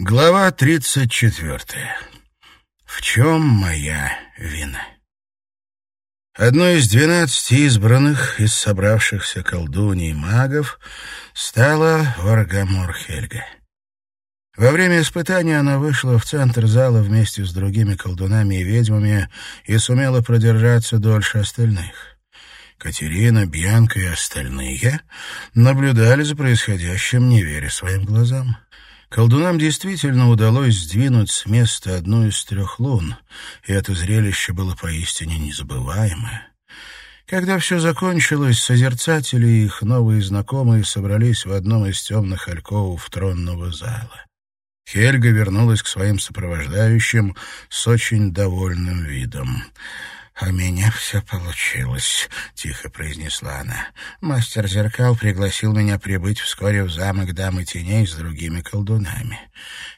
Глава 34. В чем моя вина? Одной из двенадцати избранных из собравшихся колдуний, магов стала Варгамор Хельга. Во время испытания она вышла в центр зала вместе с другими колдунами и ведьмами и сумела продержаться дольше остальных. Катерина, Бьянка и остальные наблюдали за происходящим, не веря своим глазам. Колдунам действительно удалось сдвинуть с места одну из трех лун, и это зрелище было поистине незабываемое. Когда все закончилось, созерцатели и их новые знакомые собрались в одном из темных альковов тронного зала. Хельга вернулась к своим сопровождающим с очень довольным видом. «У меня все получилось», — тихо произнесла она. «Мастер зеркал пригласил меня прибыть вскоре в замок Дамы Теней с другими колдунами.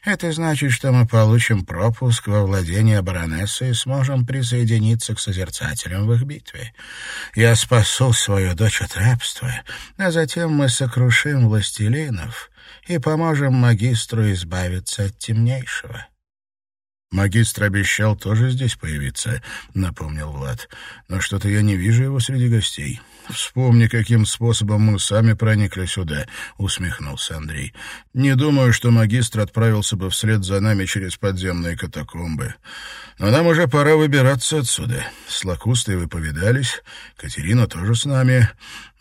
Это значит, что мы получим пропуск во владение баронессы и сможем присоединиться к созерцателям в их битве. Я спасу свою дочь от рабства, а затем мы сокрушим властелинов и поможем магистру избавиться от темнейшего». «Магистр обещал тоже здесь появиться», — напомнил Влад. «Но что-то я не вижу его среди гостей». «Вспомни, каким способом мы сами проникли сюда», — усмехнулся Андрей. «Не думаю, что магистр отправился бы вслед за нами через подземные катакомбы. Но нам уже пора выбираться отсюда. С Лакустой вы повидались, Катерина тоже с нами.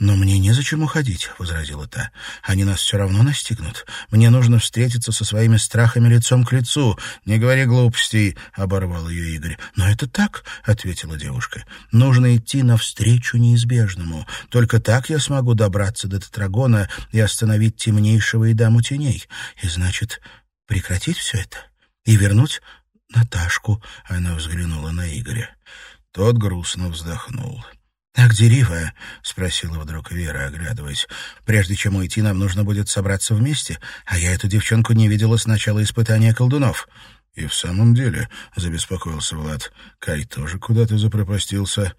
«Но мне незачем уходить», — возразила та. «Они нас все равно настигнут. Мне нужно встретиться со своими страхами лицом к лицу. Не говори глупостей», — оборвал ее Игорь. «Но это так», — ответила девушка. «Нужно идти навстречу неизбежному. Только так я смогу добраться до Тетрагона и остановить темнейшего и даму теней. И значит, прекратить все это и вернуть Наташку», — она взглянула на Игоря. Тот грустно вздохнул. «А где Рива?» — спросила вдруг Вера, оглядываясь. «Прежде чем уйти, нам нужно будет собраться вместе, а я эту девчонку не видела с начала испытания колдунов». «И в самом деле», — забеспокоился Влад, — «Кай тоже куда-то запропастился».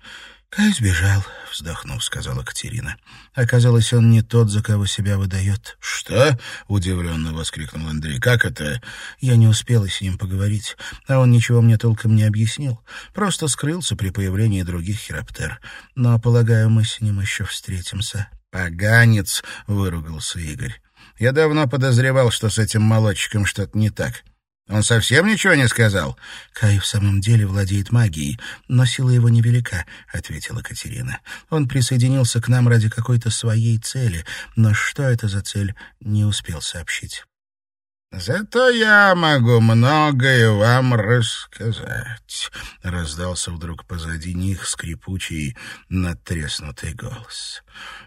«Кай сбежал», — вздохнув, сказала Катерина. «Оказалось, он не тот, за кого себя выдает». «Что?» — удивленно воскликнул Андрей. «Как это?» Я не успела с ним поговорить, а он ничего мне толком не объяснил. Просто скрылся при появлении других хироптер. Но, полагаю, мы с ним еще встретимся». «Поганец!» — выругался Игорь. «Я давно подозревал, что с этим молодчиком что-то не так. Он совсем ничего не сказал? Кай в самом деле владеет магией, но сила его невелика, ответила Катерина. Он присоединился к нам ради какой-то своей цели, но что это за цель, не успел сообщить. «Зато я могу многое вам рассказать», — раздался вдруг позади них скрипучий, надтреснутый голос.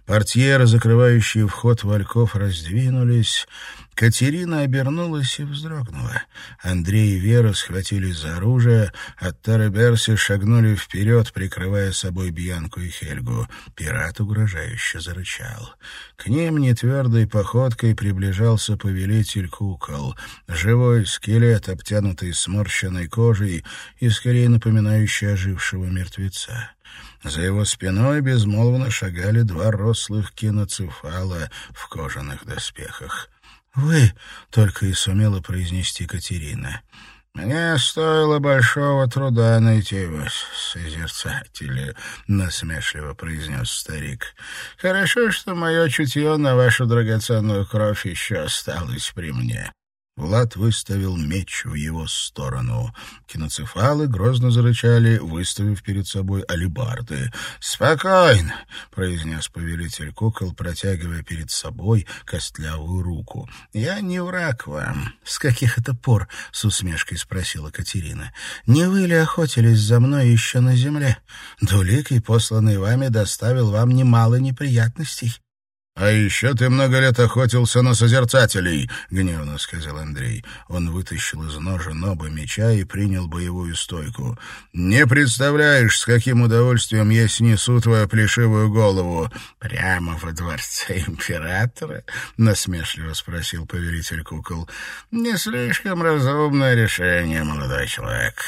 Портьеры, закрывающие вход в Альков, раздвинулись, Катерина обернулась и вздрогнула. Андрей и Вера схватились за оружие, а Тара шагнули вперед, прикрывая собой Бьянку и Хельгу. Пират угрожающе зарычал. К ним нетвердой походкой приближался повелитель кукол. Живой скелет, обтянутый сморщенной кожей и скорее напоминающий ожившего мертвеца. За его спиной безмолвно шагали два рослых киноцефала в кожаных доспехах. «Вы», — только и сумела произнести Катерина. «Мне стоило большого труда найти вас, созерцатели», — насмешливо произнес старик. «Хорошо, что мое чутье на вашу драгоценную кровь еще осталось при мне». Влад выставил меч в его сторону. Киноцефалы грозно зарычали, выставив перед собой алибарды. «Спокойно!» — произнес повелитель кукол, протягивая перед собой костлявую руку. «Я не враг вам». «С каких это пор?» — с усмешкой спросила Катерина. «Не вы ли охотились за мной еще на земле? Дуликий, посланный вами, доставил вам немало неприятностей. «А еще ты много лет охотился на созерцателей», — гневно сказал Андрей. Он вытащил из ножа оба меча и принял боевую стойку. «Не представляешь, с каким удовольствием я снесу твою плешивую голову». «Прямо во дворце императора?» — насмешливо спросил повелитель кукол. «Не слишком разумное решение, молодой человек.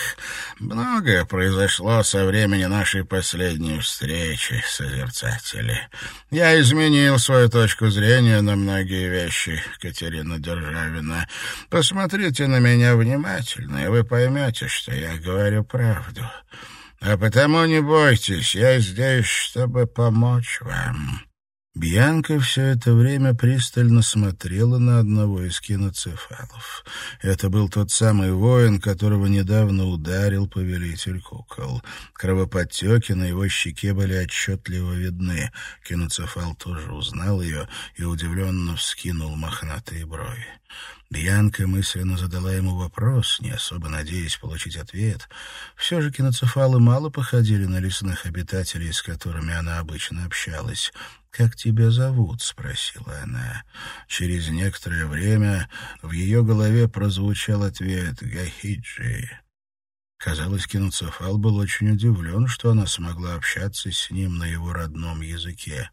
Многое произошло со времени нашей последней встречи, созерцатели. Я изменил свой особую точку зрения на многие вещи, Катерина Державина. Посмотрите на меня внимательно, и вы поймете, что я говорю правду. А потому не бойтесь, я здесь, чтобы помочь вам». Бьянка все это время пристально смотрела на одного из киноцефалов. Это был тот самый воин, которого недавно ударил повелитель кукол. Кровоподтеки на его щеке были отчетливо видны. Киноцефал тоже узнал ее и удивленно вскинул мохнатые брови. Бьянка мысленно задала ему вопрос, не особо надеясь получить ответ. Все же киноцефалы мало походили на лесных обитателей, с которыми она обычно общалась. «Как тебя зовут?» — спросила она. Через некоторое время в ее голове прозвучал ответ «Гахиджи». Казалось, киноцефал был очень удивлен, что она смогла общаться с ним на его родном языке.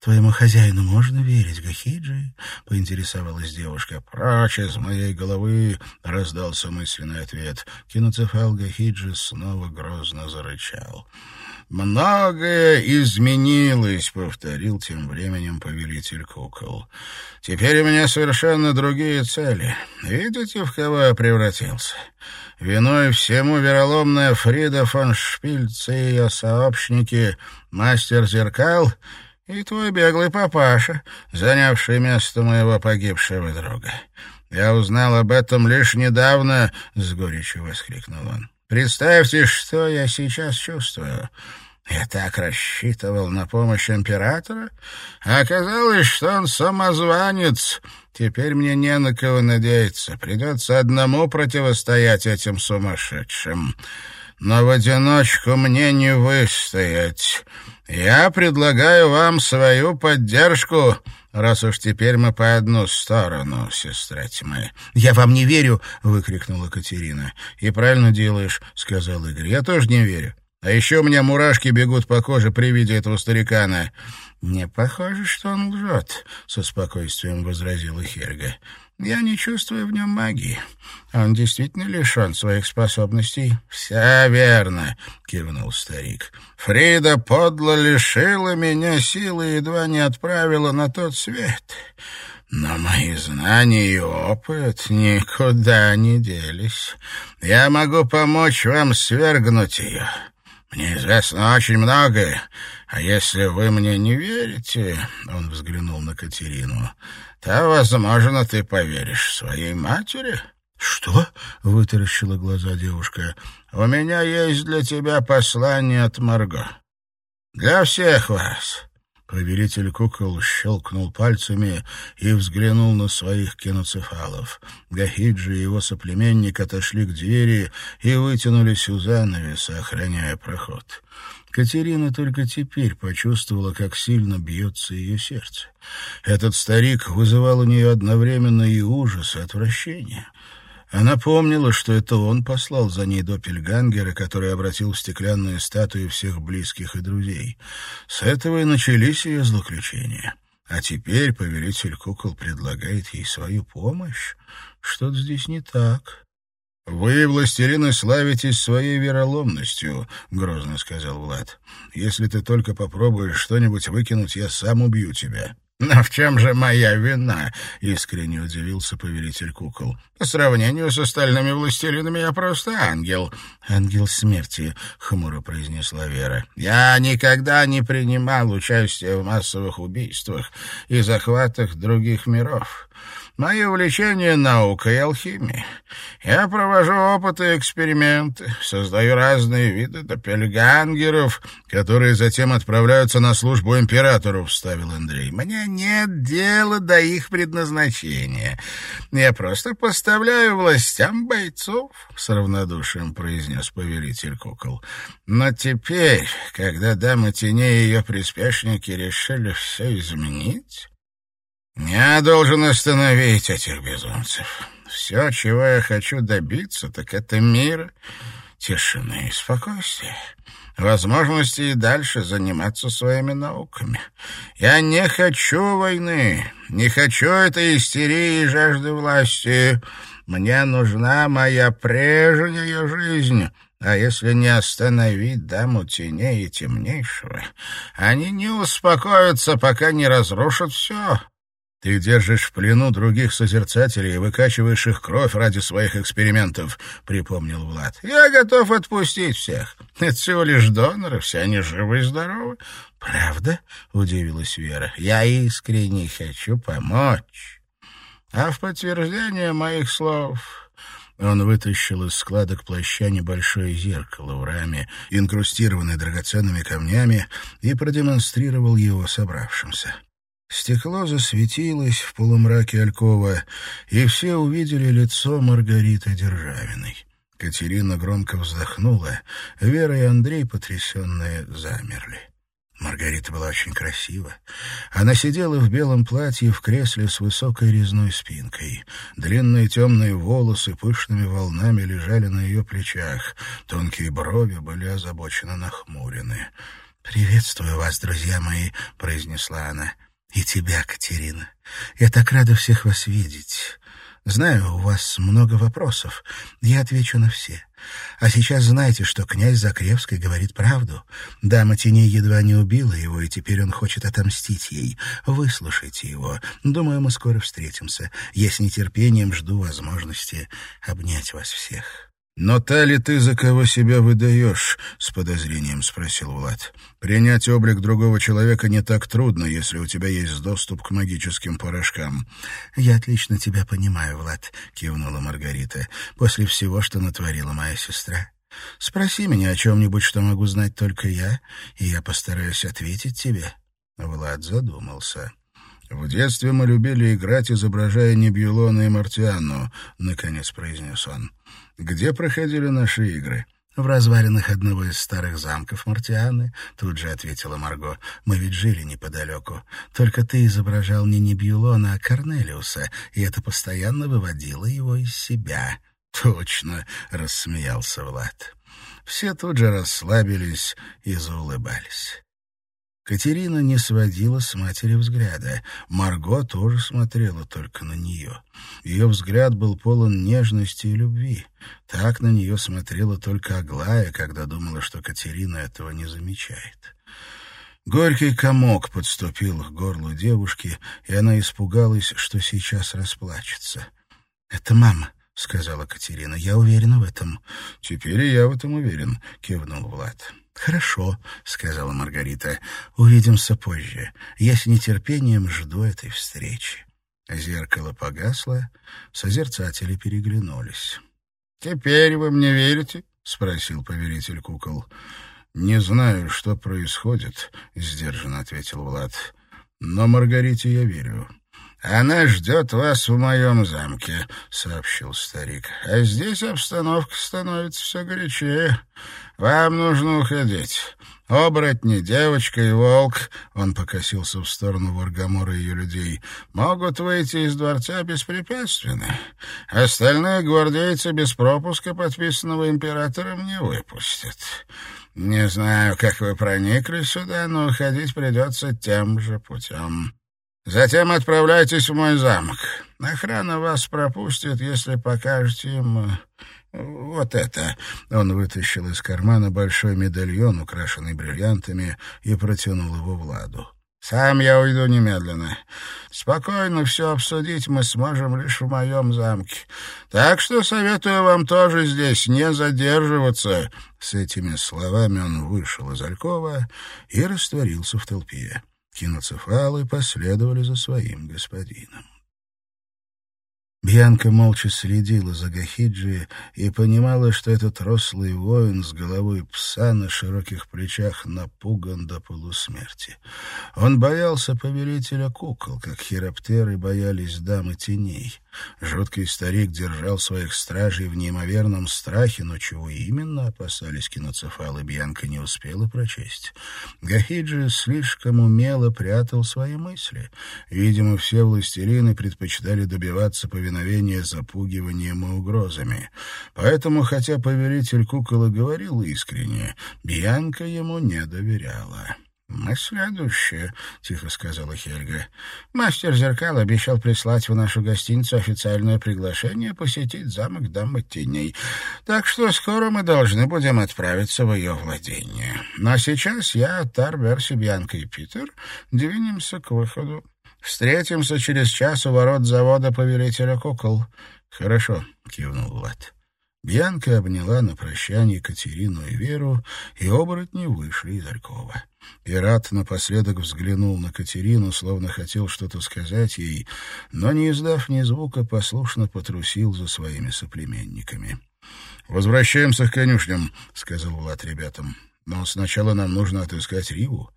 «Твоему хозяину можно верить, Гахиджи?» — поинтересовалась девушка. «Прочь из моей головы!» — раздался мысленный ответ. Киноцефал Гахиджи снова грозно зарычал. «Многое изменилось», — повторил тем временем повелитель кукол. «Теперь у меня совершенно другие цели. Видите, в кого я превратился? Виной всему вероломная Фрида фон Шпильц и ее сообщники, мастер зеркал и твой беглый папаша, занявший место моего погибшего друга. Я узнал об этом лишь недавно», — с горечью воскликнул он. Представьте, что я сейчас чувствую. Я так рассчитывал на помощь императора, а оказалось, что он самозванец. Теперь мне не на кого надеяться. Придется одному противостоять этим сумасшедшим. Но в одиночку мне не выстоять. Я предлагаю вам свою поддержку, раз уж теперь мы по одну сторону, сестра тьмы. — Я вам не верю! — выкрикнула Катерина. — И правильно делаешь, — сказал Игорь. — Я тоже не верю. А еще у меня мурашки бегут по коже при виде этого старикана. — Не похоже, что он лжет, — со спокойствием возразила Хельга. — Я не чувствую в нем магии. Он действительно лишен своих способностей. — Все верно, — кивнул старик. — Фрида подло лишила меня силы и едва не отправила на тот свет. Но мои знания и опыт никуда не делись. Я могу помочь вам свергнуть ее. Мне известно очень многое, а если вы мне не верите, — он взглянул на Катерину, — то, возможно, ты поверишь своей матери. — Что? — вытаращила глаза девушка. — У меня есть для тебя послание от Марго. Для всех вас. Повелитель кукол щелкнул пальцами и взглянул на своих киноцефалов. Гахиджи и его соплеменник отошли к двери и вытянулись у занавеса, охраняя проход. Катерина только теперь почувствовала, как сильно бьется ее сердце. Этот старик вызывал у нее одновременно и ужас, и отвращение — она помнила, что это он послал за ней Доппельгангера, который обратил в стеклянные статуи всех близких и друзей. С этого и начались ее злоключения. А теперь повелитель кукол предлагает ей свою помощь. Что-то здесь не так. «Вы, властелины, славитесь своей вероломностью», — грозно сказал Влад. «Если ты только попробуешь что-нибудь выкинуть, я сам убью тебя». «Но в чем же моя вина?» — искренне удивился повелитель кукол. «По сравнению с остальными властелинами я просто ангел». «Ангел смерти», — хмуро произнесла Вера. «Я никогда не принимал участия в массовых убийствах и захватах других миров. Мое увлечение — наука и алхимия. Я провожу опыты и эксперименты, создаю разные виды доппельгангеров, которые затем отправляются на службу императору, — вставил Андрей. Мне нет дела до их предназначения. Я просто поставляю властям бойцов, — с равнодушием произнес повелитель кукол. Но теперь, когда дамы теней и ее приспешники решили все изменить... Я должен остановить этих безумцев. Все, чего я хочу добиться, так это мира, тишины и спокойствия. Возможности и дальше заниматься своими науками. Я не хочу войны, не хочу этой истерии и жажды власти. Мне нужна моя прежняя жизнь, А если не остановить даму теней и темнейшего, они не успокоятся, пока не разрушат все. Ты держишь в плену других созерцателей и выкачиваешь их кровь ради своих экспериментов, — припомнил Влад. Я готов отпустить всех. Это всего лишь доноры, все они живы и здоровы. Правда? — удивилась Вера. Я искренне хочу помочь. А в подтверждение моих слов... Он вытащил из складок плаща небольшое зеркало в раме, инкрустированное драгоценными камнями, и продемонстрировал его собравшимся. Стекло засветилось в полумраке Алькова, и все увидели лицо Маргариты Державиной. Катерина громко вздохнула, Вера и Андрей, потрясенные, замерли. Маргарита была очень красива. Она сидела в белом платье в кресле с высокой резной спинкой. Длинные темные волосы пышными волнами лежали на ее плечах. Тонкие брови были озабоченно нахмурены. «Приветствую вас, друзья мои», — произнесла она. И тебя, Катерина. Я так рада всех вас видеть. Знаю, у вас много вопросов. Я отвечу на все. А сейчас знайте, что князь Закревский говорит правду. Дама теней едва не убила его, и теперь он хочет отомстить ей. Выслушайте его. Думаю, мы скоро встретимся. Я с нетерпением жду возможности обнять вас всех». «Но та ли ты, за кого себя выдаешь?» — с подозрением спросил Влад. «Принять облик другого человека не так трудно, если у тебя есть доступ к магическим порошкам». «Я отлично тебя понимаю, Влад», — кивнула Маргарита, «после всего, что натворила моя сестра. Спроси меня о чем-нибудь, что могу знать только я, и я постараюсь ответить тебе». Влад задумался. «В детстве мы любили играть, изображая Небьюлона и Мартианну», — наконец произнес он. «Где проходили наши игры?» «В развалинах одного из старых замков Мартианы», — тут же ответила Марго. «Мы ведь жили неподалеку. Только ты изображал не Небьюлона, а Корнелиуса, и это постоянно выводило его из себя». «Точно», — рассмеялся Влад. Все тут же расслабились и заулыбались. Катерина не сводила с матери взгляда. Марго тоже смотрела только на нее. Ее взгляд был полон нежности и любви. Так на нее смотрела только Аглая, когда думала, что Катерина этого не замечает. Горький комок подступил к горлу девушки, и она испугалась, что сейчас расплачется. «Это мама», — сказала Катерина. «Я уверена в этом». «Теперь и я в этом уверен», — кивнул Влад. «Хорошо», — сказала Маргарита. «Увидимся позже. Я с нетерпением жду этой встречи». Зеркало погасло, созерцатели переглянулись. «Теперь вы мне верите?» — спросил повелитель кукол. «Не знаю, что происходит», — сдержанно ответил Влад. «Но Маргарите я верю. «Она ждет вас в моем замке», — сообщил старик. «А здесь обстановка становится все горячее. Вам нужно уходить. Оборотни, девочка и волк, — он покосился в сторону Варгамора и ее людей, — могут выйти из дворца беспрепятственно. Остальные гвардейцы без пропуска, подписанного императором, не выпустят. Не знаю, как вы проникли сюда, но уходить придется тем же путем». Затем отправляйтесь в мой замок. Охрана вас пропустит, если покажете им э, вот это». Он вытащил из кармана большой медальон, украшенный бриллиантами, и протянул его Владу. «Сам я уйду немедленно. Спокойно все обсудить мы сможем лишь в моем замке. Так что советую вам тоже здесь не задерживаться». С этими словами он вышел из Алькова и растворился в толпе. Киноцефалы последовали за своим господином. Бьянка молча следила за Гахиджи и понимала, что этот рослый воин с головой пса на широких плечах напуган до полусмерти. Он боялся повелителя кукол, как хироптеры боялись дамы теней. Жуткий старик держал своих стражей в неимоверном страхе, но чего именно опасались киноцефалы, Бьянка не успела прочесть. Гахиджи слишком умело прятал свои мысли. Видимо, все властелины предпочитали добиваться повиновения запугиванием и угрозами. Поэтому, хотя повелитель кукол говорил искренне, Бьянка ему не доверяла. «Мы следующие», — тихо сказала Хельга. «Мастер зеркал обещал прислать в нашу гостиницу официальное приглашение посетить замок Дамы Теней. Так что скоро мы должны будем отправиться в ее владение. Но сейчас я, Тарбер, Сибьянка и Питер двинемся к выходу. Встретимся через час у ворот завода повелителя кукол». «Хорошо», — кивнул Влад. Бьянка обняла на прощание Катерину и Веру, и оборотни вышли из Алькова. Пират напоследок взглянул на Катерину, словно хотел что-то сказать ей, но, не издав ни звука, послушно потрусил за своими соплеменниками. «Возвращаемся к конюшням», — сказал Влад ребятам. «Но сначала нам нужно отыскать Риву».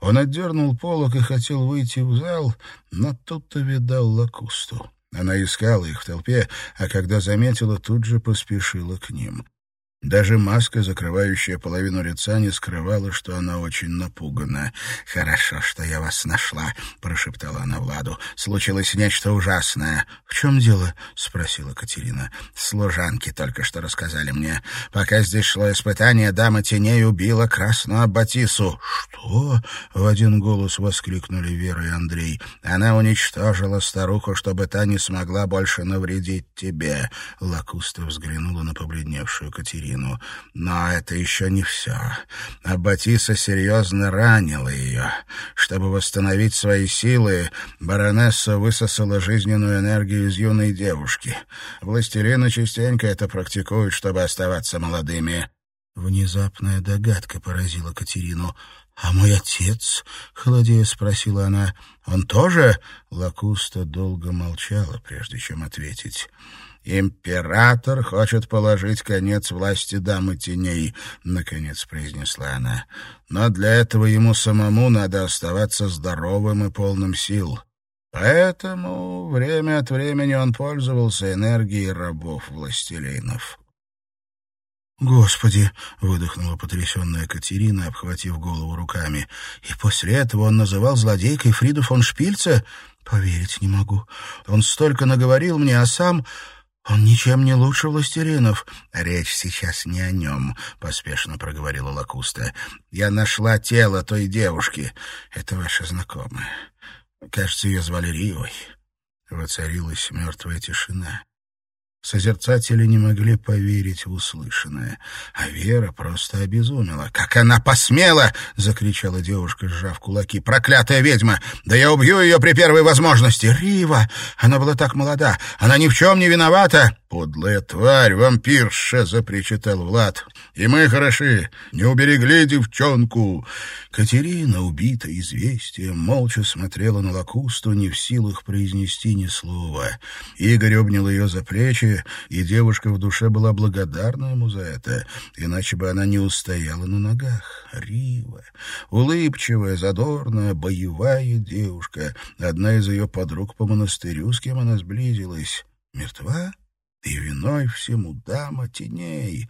Он отдернул полок и хотел выйти в зал, но тут-то видал лакусту. Она искала их в толпе, а когда заметила, тут же поспешила к ним. Даже маска, закрывающая половину лица, не скрывала, что она очень напугана. «Хорошо, что я вас нашла», — прошептала она Владу. «Случилось нечто ужасное». «В чем дело?» — спросила Катерина. «Служанки только что рассказали мне. Пока здесь шло испытание, дама теней убила красную Аббатису». «Что?» — в один голос воскликнули Вера и Андрей. «Она уничтожила старуху, чтобы та не смогла больше навредить тебе». Лакуста взглянула на побледневшую Катерину спину. Но это еще не все. Аббатиса серьезно ранила ее. Чтобы восстановить свои силы, баронесса высосала жизненную энергию из юной девушки. Властелины частенько это практикуют, чтобы оставаться молодыми. Внезапная догадка поразила Катерину. «А мой отец?» — холодея спросила она. «Он тоже?» — Лакуста долго молчала, прежде чем ответить. «Император хочет положить конец власти дамы теней», — наконец произнесла она. «Но для этого ему самому надо оставаться здоровым и полным сил. Поэтому время от времени он пользовался энергией рабов-властелинов». «Господи!» — выдохнула потрясенная Катерина, обхватив голову руками. «И после этого он называл злодейкой Фриду фон Шпильца? Поверить не могу. Он столько наговорил мне, а сам...» «Он ничем не лучше властелинов». «Речь сейчас не о нем», — поспешно проговорила Лакуста. «Я нашла тело той девушки. Это ваша знакомая. Кажется, ее звали Ривой». Воцарилась мертвая тишина. Созерцатели не могли поверить в услышанное, а Вера просто обезумела. «Как она посмела!» — закричала девушка, сжав кулаки. «Проклятая ведьма! Да я убью ее при первой возможности!» «Рива! Она была так молода! Она ни в чем не виновата!» «Подлая тварь, вампирша!» — запричитал Влад. «И мы хороши, не уберегли девчонку!» Катерина, убита известием, молча смотрела на Лакусту, не в силах произнести ни слова. Игорь обнял ее за плечи, и девушка в душе была благодарна ему за это, иначе бы она не устояла на ногах. Рива, улыбчивая, задорная, боевая девушка, одна из ее подруг по монастырю, с кем она сблизилась, мертва? Виной всему дама теней.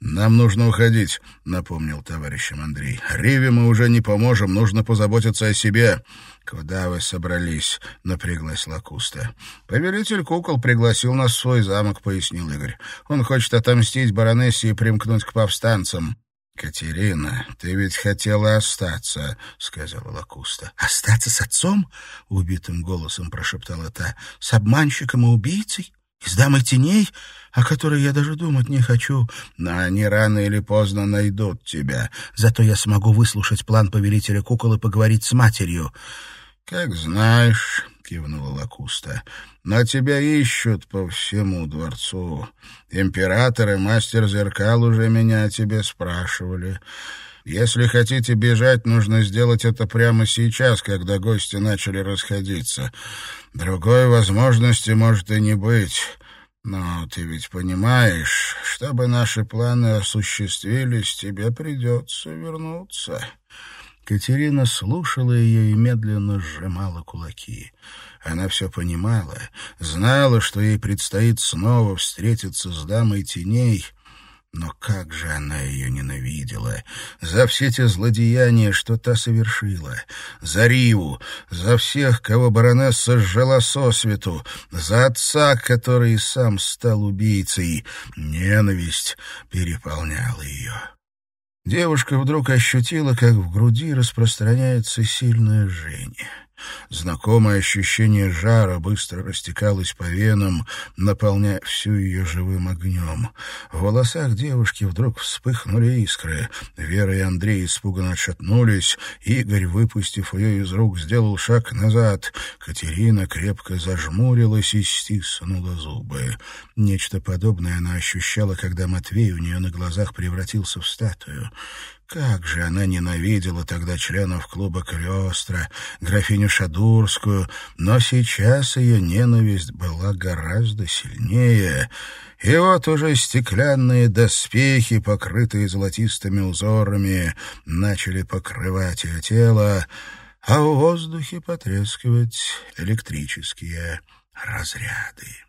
«Нам нужно уходить», — напомнил товарищам Андрей. «Риве мы уже не поможем, нужно позаботиться о себе». «Куда вы собрались?» — напряглась Лакуста. «Повелитель кукол пригласил нас в свой замок», — пояснил Игорь. «Он хочет отомстить баронессе и примкнуть к повстанцам». «Катерина, ты ведь хотела остаться», — сказала Лакуста. «Остаться с отцом?» — убитым голосом прошептала та. «С обманщиком и убийцей? Из дамы теней, о которой я даже думать не хочу. Но они рано или поздно найдут тебя. Зато я смогу выслушать план повелителя кукол и поговорить с матерью. — Как знаешь, — кивнула Лакуста, — но тебя ищут по всему дворцу. Император и мастер зеркал уже меня о тебе спрашивали. Если хотите бежать, нужно сделать это прямо сейчас, когда гости начали расходиться. Другой возможности может и не быть. Но ты ведь понимаешь, чтобы наши планы осуществились, тебе придется вернуться». Катерина слушала ее и медленно сжимала кулаки. Она все понимала, знала, что ей предстоит снова встретиться с дамой теней, но как же она ее ненавидела! За все те злодеяния, что та совершила! За Риву! За всех, кого баронесса сжала сосвету! За отца, который сам стал убийцей! Ненависть переполняла ее. девушка вдруг ощутила, как в груди распространяется сильное жжение. Знакомое ощущение жара быстро растекалось по венам, наполняя всю ее живым огнем. В волосах девушки вдруг вспыхнули искры. Вера и Андрей испуганно отшатнулись. Игорь, выпустив ее из рук, сделал шаг назад. Катерина крепко зажмурилась и стиснула зубы. Нечто подобное она ощущала, когда Матвей у нее на глазах превратился в статую. Как же она ненавидела тогда членов клуба Калиостро, графиню Шадурскую, но сейчас ее ненависть была гораздо сильнее. И вот уже стеклянные доспехи, покрытые золотистыми узорами, начали покрывать ее тело, а в воздухе потрескивать электрические разряды.